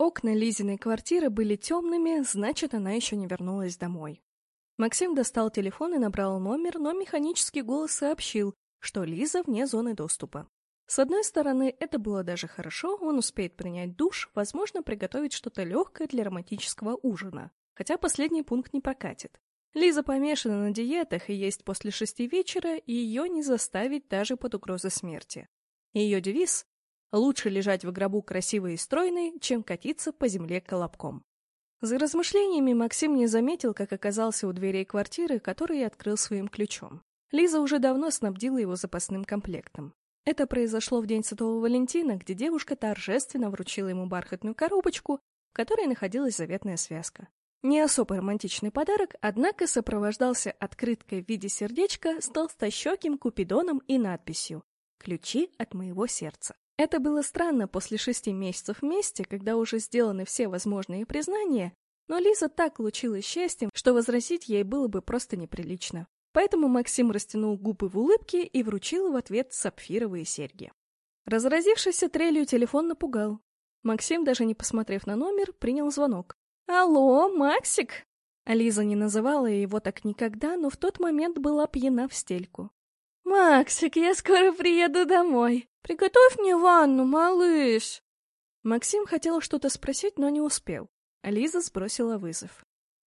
Окна Лизиной квартиры были темными, значит, она еще не вернулась домой. Максим достал телефон и набрал номер, но механический голос сообщил, что Лиза вне зоны доступа. С одной стороны, это было даже хорошо, он успеет принять душ, возможно, приготовить что-то легкое для романтического ужина. Хотя последний пункт не прокатит. Лиза помешана на диетах и есть после шести вечера, и ее не заставить даже под угрозой смерти. Ее девиз Лучше лежать в гробу красивой и стройной, чем катиться по земле колобком. За размышлениями Максим не заметил, как оказался у дверей квартиры, которую открыл своим ключом. Лиза уже давно снабдила его запасным комплектом. Это произошло в день Святого Валентина, где девушка торжественно вручила ему бархатную коробочку, в которой находилась заветная связка. Не особо романтичный подарок, однако сопровождался открыткой в виде сердечка с толстощеким купидоном и надписью «Ключи от моего сердца». Это было странно после шести месяцев вместе, когда уже сделаны все возможные признания, но Лиза так лучилась счастьем, что возразить ей было бы просто неприлично. Поэтому Максим растянул губы в улыбке и вручил в ответ сапфировые серьги. Разразившийся трелью телефон напугал. Максим, даже не посмотрев на номер, принял звонок. «Алло, Максик!» Лиза не называла его так никогда, но в тот момент была пьяна в стельку. «Максик, я скоро приеду домой. Приготовь мне ванну, малыш!» Максим хотел что-то спросить, но не успел. Лиза сбросила вызов.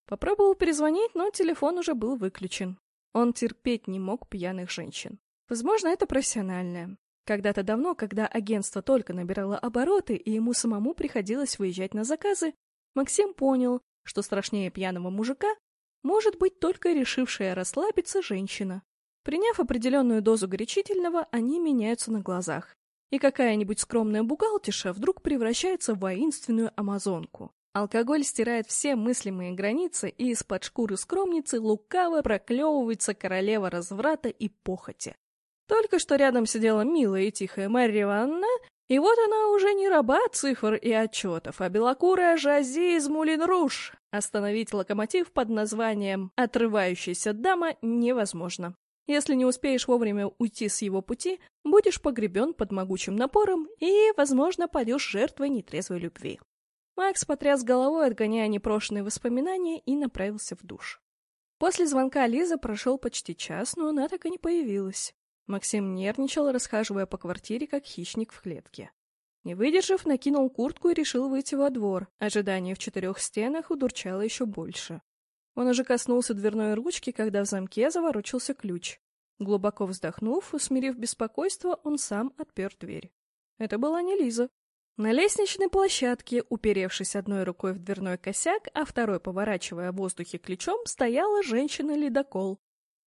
Попробовал перезвонить, но телефон уже был выключен. Он терпеть не мог пьяных женщин. Возможно, это профессиональное. Когда-то давно, когда агентство только набирало обороты и ему самому приходилось выезжать на заказы, Максим понял, что страшнее пьяного мужика может быть только решившая расслабиться женщина. Приняв определенную дозу горячительного, они меняются на глазах. И какая-нибудь скромная бухгалтерша вдруг превращается в воинственную амазонку. Алкоголь стирает все мыслимые границы, и из-под шкуры скромницы лукаво проклевывается королева разврата и похоти. Только что рядом сидела милая и тихая Марья Ивановна, и вот она уже не раба цифр и отчетов, а белокурая Жази из Мулин-Руш. Остановить локомотив под названием «Отрывающаяся дама» невозможно. Если не успеешь вовремя уйти с его пути, будешь погребен под могучим напором и, возможно, падешь жертвой нетрезвой любви. Макс потряс головой, отгоняя непрошенные воспоминания, и направился в душ. После звонка Лизы прошел почти час, но она так и не появилась. Максим нервничал, расхаживая по квартире, как хищник в клетке. Не выдержав, накинул куртку и решил выйти во двор. Ожидание в четырех стенах удурчало еще больше. Он уже коснулся дверной ручки, когда в замке заворочился ключ. Глубоко вздохнув, усмирив беспокойство, он сам отпер дверь. Это была не Лиза. На лестничной площадке, уперевшись одной рукой в дверной косяк, а второй поворачивая в воздухе ключом, стояла женщина-ледокол.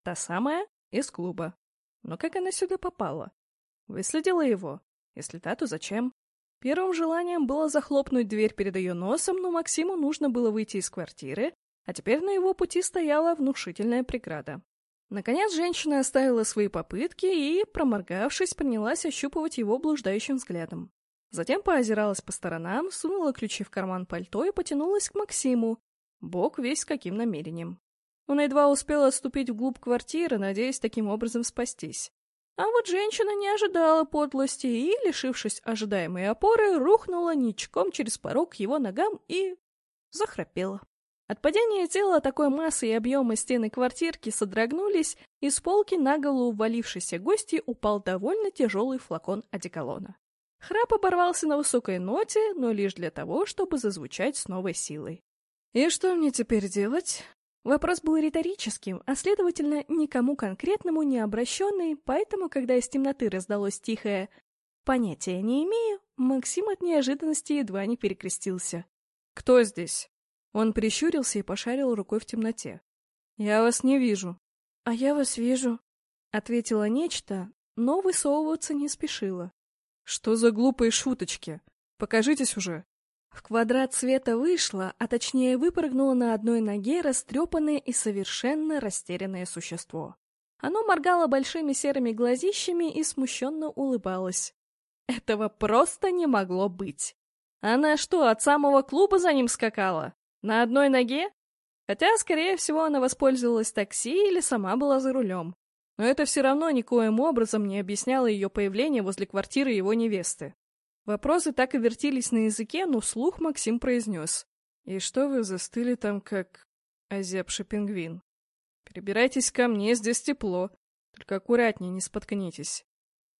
Та самая из клуба. Но как она сюда попала? Выследила его. Если да, то зачем? Первым желанием было захлопнуть дверь перед ее носом, но Максиму нужно было выйти из квартиры, а теперь на его пути стояла внушительная преграда. Наконец женщина оставила свои попытки и, проморгавшись, принялась ощупывать его блуждающим взглядом. Затем поозиралась по сторонам, сунула ключи в карман пальто и потянулась к Максиму, бог весь с каким намерением. Он едва успел отступить вглубь квартиры, надеясь таким образом спастись. А вот женщина не ожидала подлости и, лишившись ожидаемой опоры, рухнула ничком через порог его ногам и захрапела. От падения тела такой массы и объема стены квартирки содрогнулись, и с полки на голову валившейся гости упал довольно тяжелый флакон одеколона. Храп оборвался на высокой ноте, но лишь для того, чтобы зазвучать с новой силой. «И что мне теперь делать?» Вопрос был риторическим, а, следовательно, никому конкретному не обращенный, поэтому, когда из темноты раздалось тихое «понятия не имею», Максим от неожиданности едва не перекрестился. «Кто здесь?» Он прищурился и пошарил рукой в темноте. «Я вас не вижу». «А я вас вижу», — ответила нечто, но высовываться не спешила. «Что за глупые шуточки? Покажитесь уже!» В квадрат света вышло, а точнее выпрыгнуло на одной ноге растрепанное и совершенно растерянное существо. Оно моргало большими серыми глазищами и смущенно улыбалось. Этого просто не могло быть. Она что, от самого клуба за ним скакала? На одной ноге? Хотя, скорее всего, она воспользовалась такси или сама была за рулем. Но это все равно никоим образом не объясняло ее появление возле квартиры его невесты. Вопросы так и вертелись на языке, но вслух Максим произнес. «И что вы застыли там, как озябший пингвин? Перебирайтесь ко мне, здесь тепло. Только аккуратнее, не споткнитесь».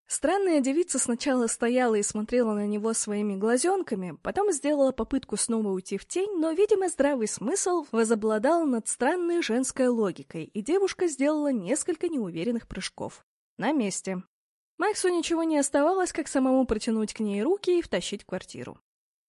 Странная девица сначала стояла и смотрела на него своими глазенками, потом сделала попытку снова уйти в тень, но, видимо, здравый смысл возобладал над странной женской логикой, и девушка сделала несколько неуверенных прыжков. На месте. Максу ничего не оставалось, как самому протянуть к ней руки и втащить квартиру.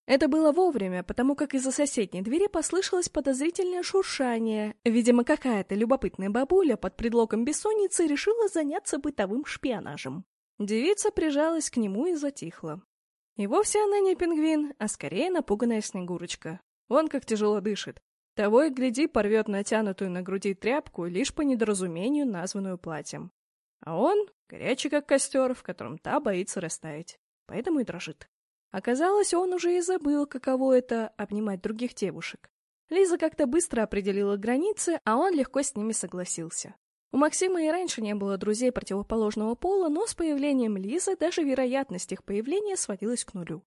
Это было вовремя, потому как из-за соседней двери послышалось подозрительное шуршание. Видимо, какая-то любопытная бабуля под предлогом бессонницы решила заняться бытовым шпионажем. Девица прижалась к нему и затихла. И вовсе она не пингвин, а скорее напуганная снегурочка. Он как тяжело дышит. Того и гляди, порвет натянутую на груди тряпку, лишь по недоразумению, названную платьем. А он горячий как костер, в котором та боится растаять. Поэтому и дрожит. Оказалось, он уже и забыл, каково это — обнимать других девушек. Лиза как-то быстро определила границы, а он легко с ними согласился. У Максима и раньше не было друзей противоположного пола, но с появлением Лизы даже вероятность их появления сводилась к нулю.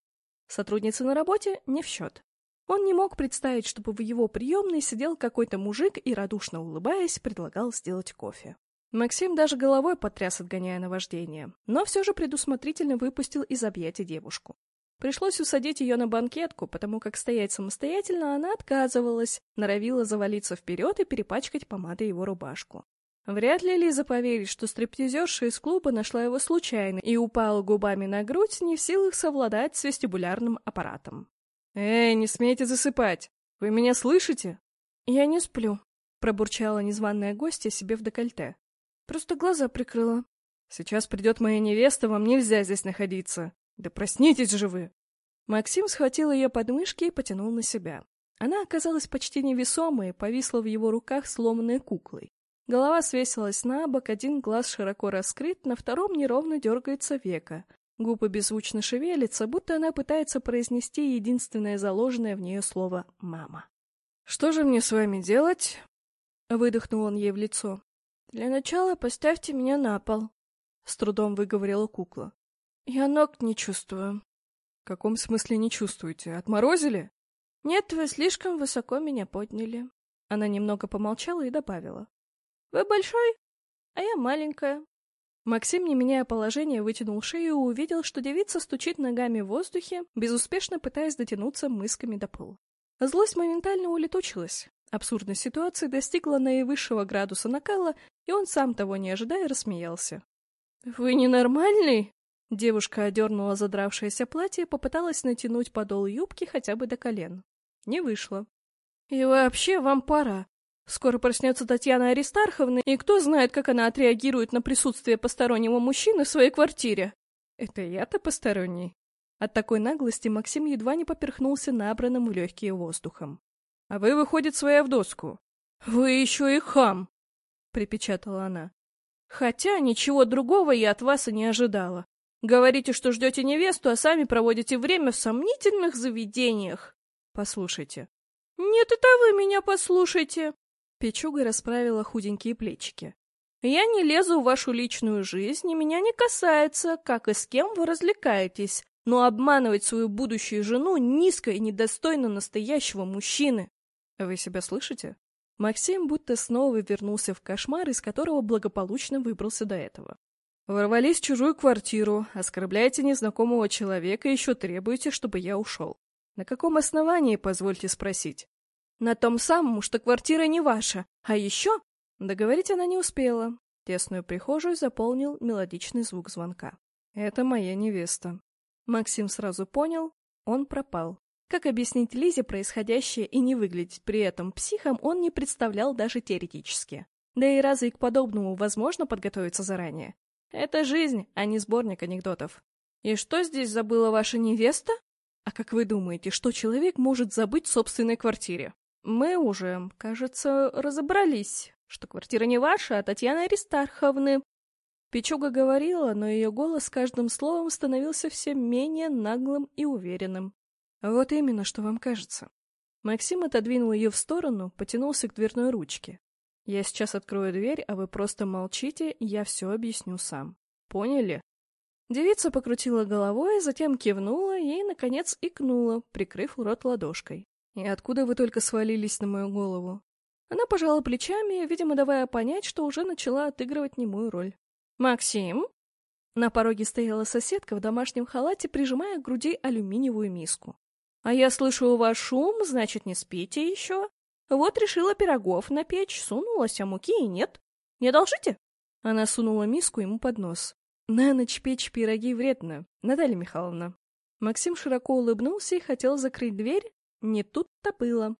Сотрудницы на работе не в счет. Он не мог представить, чтобы в его приемной сидел какой-то мужик и, радушно улыбаясь, предлагал сделать кофе. Максим даже головой потряс, отгоняя наваждение, но все же предусмотрительно выпустил из объятий девушку. Пришлось усадить ее на банкетку, потому как стоять самостоятельно она отказывалась, норовила завалиться вперед и перепачкать помадой его рубашку. Вряд ли Лиза поверит, что стриптизерша из клуба нашла его случайно и упала губами на грудь, не в силах совладать с вестибулярным аппаратом. «Эй, не смейте засыпать! Вы меня слышите?» «Я не сплю», — пробурчала незваная гостья себе в декольте. «Просто глаза прикрыла». «Сейчас придет моя невеста, вам нельзя здесь находиться. Да проснитесь же вы!» Максим схватил ее подмышки и потянул на себя. Она оказалась почти невесомой, повисла в его руках сломанной куклой. Голова свесилась на бок, один глаз широко раскрыт, на втором неровно дергается века. Губы беззвучно шевелятся, будто она пытается произнести единственное заложенное в нее слово «мама». «Что же мне с вами делать?» — выдохнул он ей в лицо. «Для начала поставьте меня на пол», — с трудом выговорила кукла. «Я ног не чувствую». «В каком смысле не чувствуете? Отморозили?» «Нет, вы слишком высоко меня подняли». Она немного помолчала и добавила. Вы большой, а я маленькая. Максим, не меняя положение, вытянул шею и увидел, что девица стучит ногами в воздухе, безуспешно пытаясь дотянуться мысками до пола. Злость моментально улетучилась. Абсурдность ситуации достигла наивысшего градуса накала, и он сам того не ожидая рассмеялся. «Вы ненормальный?» Девушка одернула задравшееся платье и попыталась натянуть подол юбки хотя бы до колен. Не вышло. «И вообще вам пора. Скоро проснется Татьяна Аристарховна, и кто знает, как она отреагирует на присутствие постороннего мужчины в своей квартире. Это я-то посторонний. От такой наглости Максим едва не поперхнулся набранным в легкие воздухом. — А вы, выходит, своя в доску. — Вы еще и хам! — припечатала она. — Хотя ничего другого я от вас и не ожидала. Говорите, что ждете невесту, а сами проводите время в сомнительных заведениях. Послушайте. — Нет, это вы меня послушайте. Печуга расправила худенькие плечики. «Я не лезу в вашу личную жизнь, и меня не касается, как и с кем вы развлекаетесь, но обманывать свою будущую жену низко и недостойно настоящего мужчины». «Вы себя слышите?» Максим будто снова вернулся в кошмар, из которого благополучно выбрался до этого. Ворвались в чужую квартиру, оскорбляете незнакомого человека и еще требуете, чтобы я ушел. На каком основании, позвольте спросить? На том самом, что квартира не ваша. А еще...» Договорить она не успела. Тесную прихожую заполнил мелодичный звук звонка. «Это моя невеста». Максим сразу понял, он пропал. Как объяснить Лизе происходящее и не выглядеть при этом психом, он не представлял даже теоретически. Да и разве к подобному возможно подготовиться заранее? Это жизнь, а не сборник анекдотов. «И что здесь забыла ваша невеста?» А как вы думаете, что человек может забыть в собственной квартире? Мы уже, кажется, разобрались, что квартира не ваша, а Татьяны Аристарховны. Печуга говорила, но ее голос каждым словом становился все менее наглым и уверенным. Вот именно, что вам кажется. Максим отодвинул ее в сторону, потянулся к дверной ручке. Я сейчас открою дверь, а вы просто молчите, я все объясню сам. Поняли? Девица покрутила головой, затем кивнула и, наконец, икнула, прикрыв рот ладошкой. «И откуда вы только свалились на мою голову?» Она пожала плечами, видимо, давая понять, что уже начала отыгрывать немую роль. «Максим?» На пороге стояла соседка в домашнем халате, прижимая к груди алюминиевую миску. «А я слышу у вас шум, значит, не спите еще? Вот решила пирогов напечь, сунулась, а муки и нет. Не одолжите?» Она сунула миску ему под нос. «На ночь печь пироги вредно, Наталья Михайловна». Максим широко улыбнулся и хотел закрыть дверь. Не тут-то было.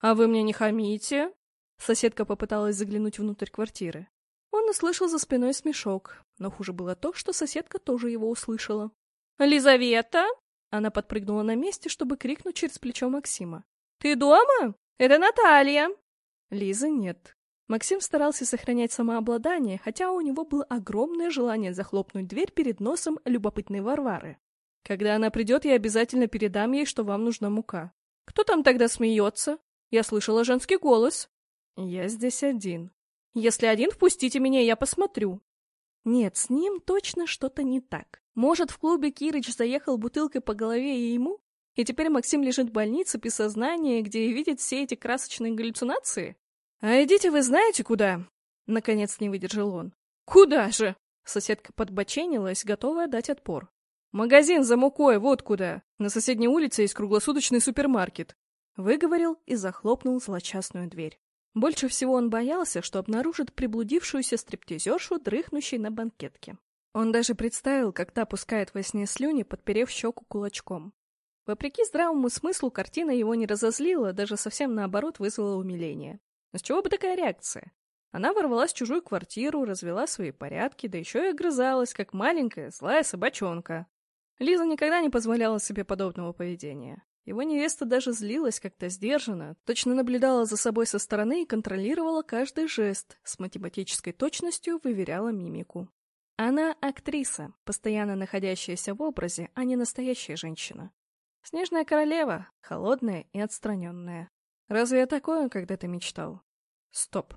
«А вы мне не хамите?» Соседка попыталась заглянуть внутрь квартиры. Он услышал за спиной смешок, но хуже было то, что соседка тоже его услышала. «Лизавета!» Она подпрыгнула на месте, чтобы крикнуть через плечо Максима. «Ты дома? Это Наталья!» Лизы нет. Максим старался сохранять самообладание, хотя у него было огромное желание захлопнуть дверь перед носом любопытной Варвары. «Когда она придет, я обязательно передам ей, что вам нужна мука. Кто там тогда смеется? Я слышала женский голос». «Я здесь один». «Если один, впустите меня, я посмотрю». Нет, с ним точно что-то не так. Может, в клубе Кирыч заехал бутылкой по голове и ему? И теперь Максим лежит в больнице без сознания, где и видит все эти красочные галлюцинации? «А идите вы знаете куда?» Наконец не выдержал он. «Куда же?» Соседка подбоченилась, готовая дать отпор. «Магазин за мукой, вот куда. На соседней улице есть круглосуточный супермаркет». Выговорил и захлопнул злочастную дверь. Больше всего он боялся, что обнаружит приблудившуюся стриптизершу, дрыхнущей на банкетке. Он даже представил, как та пускает во сне слюни, подперев щеку кулачком. Вопреки здравому смыслу, картина его не разозлила, даже совсем наоборот вызвала умиление. Но с чего бы такая реакция? Она ворвалась в чужую квартиру, развела свои порядки, да еще и огрызалась, как маленькая злая собачонка. Лиза никогда не позволяла себе подобного поведения. Его невеста даже злилась как-то сдержанно, точно наблюдала за собой со стороны и контролировала каждый жест, с математической точностью выверяла мимику. Она актриса, постоянно находящаяся в образе, а не настоящая женщина. Снежная королева, холодная и отстраненная. Разве о такое когда-то мечтал? Стоп.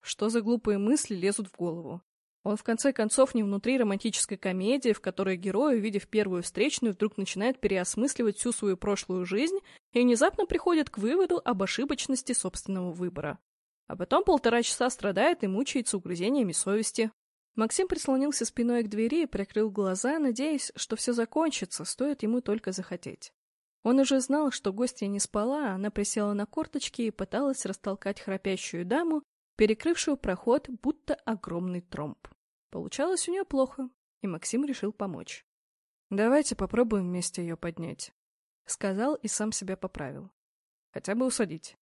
Что за глупые мысли лезут в голову? Он в конце концов не внутри романтической комедии, в которой герой, увидев первую встречную, вдруг начинает переосмысливать всю свою прошлую жизнь и внезапно приходит к выводу об ошибочности собственного выбора. А потом полтора часа страдает и мучается угрызениями совести. Максим прислонился спиной к двери и прикрыл глаза, надеясь, что все закончится, стоит ему только захотеть. Он уже знал, что гостья не спала, она присела на корточки и пыталась растолкать храпящую даму, перекрывшую проход, будто огромный тромб. Получалось у нее плохо, и Максим решил помочь. «Давайте попробуем вместе ее поднять», — сказал и сам себя поправил. «Хотя бы усадить.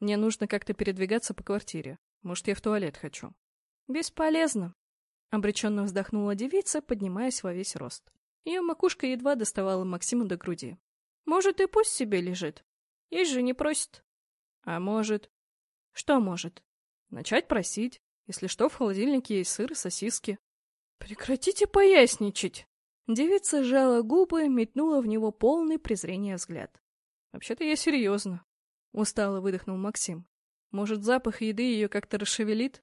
Мне нужно как-то передвигаться по квартире. Может, я в туалет хочу». «Бесполезно», — обреченно вздохнула девица, поднимаясь во весь рост. Ее макушка едва доставала Максиму до груди. «Может, и пусть себе лежит. Есть же не просит». «А может...» «Что может?» «Начать просить. Если что, в холодильнике есть сыр и сосиски. Прекратите поясничать! Девица сжала губы и метнула в него полный презрения взгляд. Вообще-то я серьезно. Устало выдохнул Максим. Может, запах еды ее как-то расшевелит?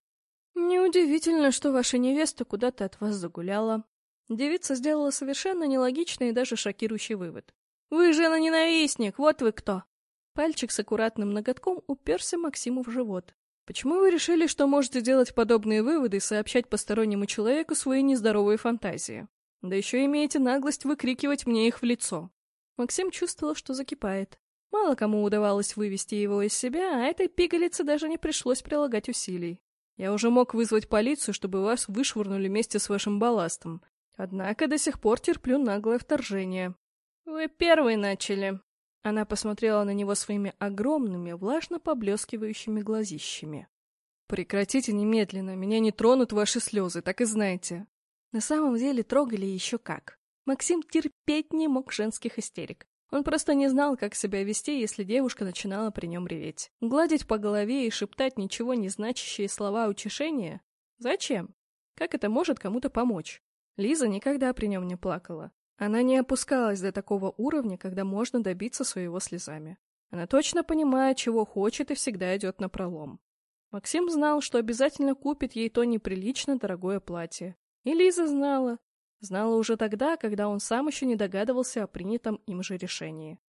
Неудивительно, что ваша невеста куда-то от вас загуляла. Девица сделала совершенно нелогичный и даже шокирующий вывод. «Вы жена-ненавистник, вот вы кто!» Пальчик с аккуратным ноготком уперся Максиму в живот. Почему вы решили, что можете делать подобные выводы и сообщать постороннему человеку свои нездоровые фантазии? Да еще имеете наглость выкрикивать мне их в лицо. Максим чувствовал, что закипает. Мало кому удавалось вывести его из себя, а этой пигалице даже не пришлось прилагать усилий. Я уже мог вызвать полицию, чтобы вас вышвырнули вместе с вашим балластом. Однако до сих пор терплю наглое вторжение. Вы первый начали, она посмотрела на него своими огромными, влажно поблескивающими глазищами. «Прекратите немедленно, меня не тронут ваши слезы, так и знаете». На самом деле трогали еще как. Максим терпеть не мог женских истерик. Он просто не знал, как себя вести, если девушка начинала при нем реветь. Гладить по голове и шептать ничего не значащие слова утешения? Зачем? Как это может кому-то помочь? Лиза никогда при нем не плакала. Она не опускалась до такого уровня, когда можно добиться своего слезами. Она точно понимает, чего хочет и всегда идет на пролом. Максим знал, что обязательно купит ей то неприлично дорогое платье. И Лиза знала. Знала уже тогда, когда он сам еще не догадывался о принятом им же решении.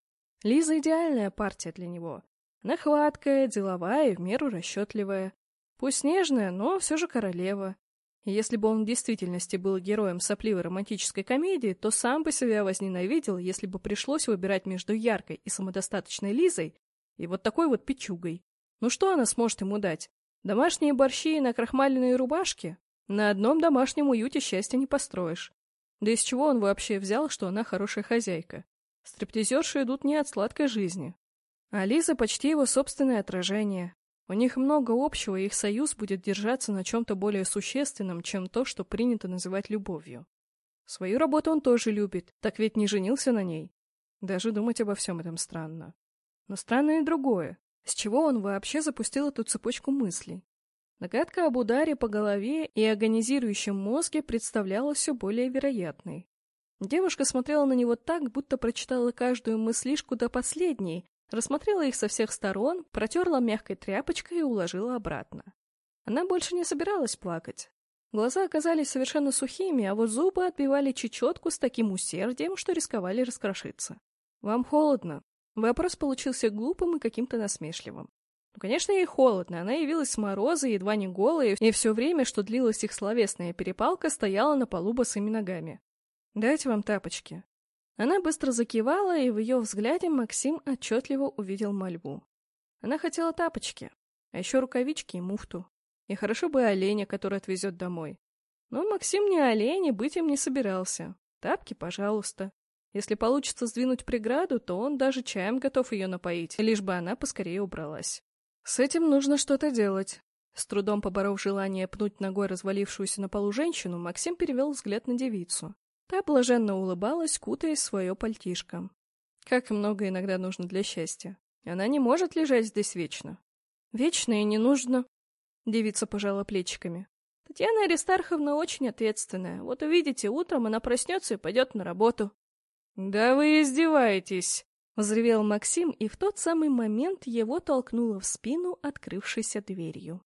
Лиза идеальная партия для него. Она хваткая, деловая и в меру расчетливая. Пусть нежная, но все же королева. Если бы он в действительности был героем сопливой романтической комедии, то сам бы себя возненавидел, если бы пришлось выбирать между яркой и самодостаточной Лизой и вот такой вот печугой. Ну что она сможет ему дать? Домашние борщи и накрахмаленные рубашки? На одном домашнем уюте счастья не построишь. Да из чего он вообще взял, что она хорошая хозяйка? Стриптизерши идут не от сладкой жизни. А Лиза почти его собственное отражение. У них много общего, и их союз будет держаться на чем-то более существенном, чем то, что принято называть любовью. Свою работу он тоже любит, так ведь не женился на ней. Даже думать обо всем этом странно. Но странно и другое. С чего он вообще запустил эту цепочку мыслей? Догадка об ударе по голове и агонизирующем мозге представлялась все более вероятной. Девушка смотрела на него так, будто прочитала каждую мыслишку до последней, Рассмотрела их со всех сторон, протерла мягкой тряпочкой и уложила обратно. Она больше не собиралась плакать. Глаза оказались совершенно сухими, а вот зубы отбивали чечетку с таким усердием, что рисковали раскрошиться. «Вам холодно?» Вопрос получился глупым и каким-то насмешливым. Ну, конечно, ей холодно. Она явилась с мороза, едва не голая, и все время, что длилась их словесная перепалка, стояла на полу босыми ногами. «Дайте вам тапочки». Она быстро закивала, и в ее взгляде Максим отчетливо увидел мольбу. Она хотела тапочки, а еще рукавички и муфту. И хорошо бы оленя, который отвезет домой. Но Максим не олень и быть им не собирался. Тапки, пожалуйста. Если получится сдвинуть преграду, то он даже чаем готов ее напоить, лишь бы она поскорее убралась. С этим нужно что-то делать. С трудом поборов желание пнуть ногой развалившуюся на полу женщину, Максим перевел взгляд на девицу. Та блаженно улыбалась, кутаясь в свое пальтишко. Как много иногда нужно для счастья. Она не может лежать здесь вечно. Вечно и не нужно. Девица пожала плечиками. Татьяна Аристарховна очень ответственная. Вот увидите, утром она проснется и пойдет на работу. Да вы издеваетесь! Взревел Максим, и в тот самый момент его толкнуло в спину открывшейся дверью.